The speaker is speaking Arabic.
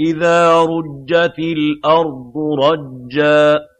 إِذَا رُجَّتِ الْأَرْضُ رَجًّا